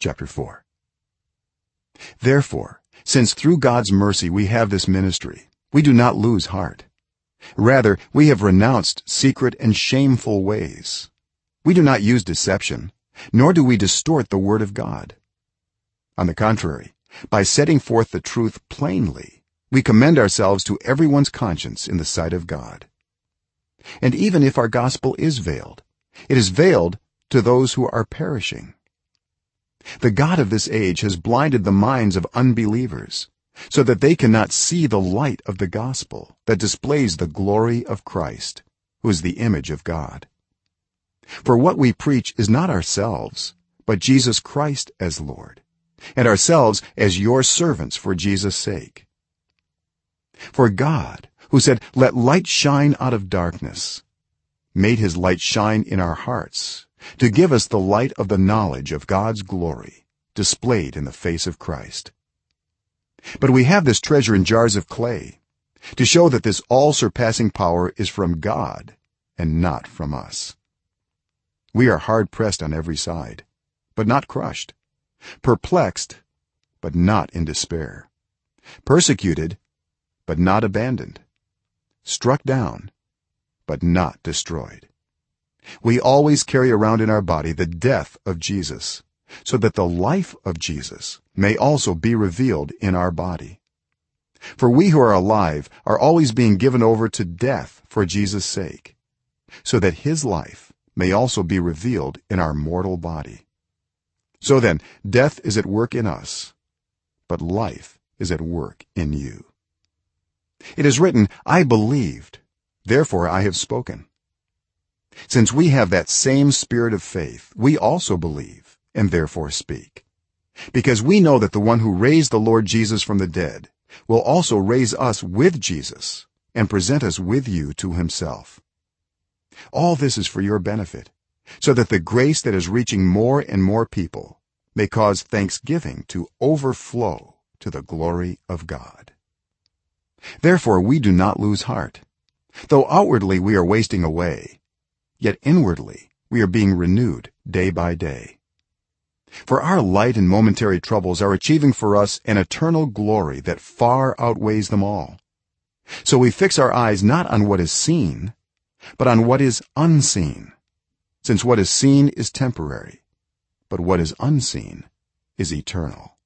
chapter 4 therefore since through god's mercy we have this ministry we do not lose heart. Rather we have renounced secret and shameful ways. We do not use deception nor do we distort the word of god. On the contrary by setting forth the truth plainly we commend ourselves to everyone's conscience in the sight of god. And even if our gospel is veiled it is veiled to those who are perishing the god of this age has blinded the minds of unbelievers so that they cannot see the light of the gospel that displays the glory of Christ who is the image of God. For what we preach is not ourselves but Jesus Christ as Lord and ourselves as your servants for Jesus sake. For God who said let light shine out of darkness made his light shine in our hearts to give us the light of the knowledge of God's glory displayed in the face of Christ. But we have this treasure in jars of clay to show that this all surpassing power is from God and not from us. We are hard pressed on every side but not crushed perplexed but not in despair persecuted but not abandoned struck down but not destroyed we always carry around in our body the death of Jesus so that the life of Jesus may also be revealed in our body. For we who are alive are always being given over to death for Jesus sake so that his life may also be revealed in our mortal body. So then death is at work in us but life is at work in you. It is written i believed therefore i have spoken since we have that same spirit of faith we also believe and therefore speak. Because we know that the one who raised the lord jesus from the dead will also raise us with jesus and present us with you to himself. All this is for your benefit so that the grace that is reaching more and more people may cause thanksgiving to overflow to the glory of god. Therefore we do not lose heart. Though outwardly we are wasting away yet inwardly we are being renewed day by day. For our light and momentary troubles are achieving for us an eternal glory that far outweighs them all. So we fix our eyes not on what is seen but on what is unseen since what is seen is temporary but what is unseen is eternal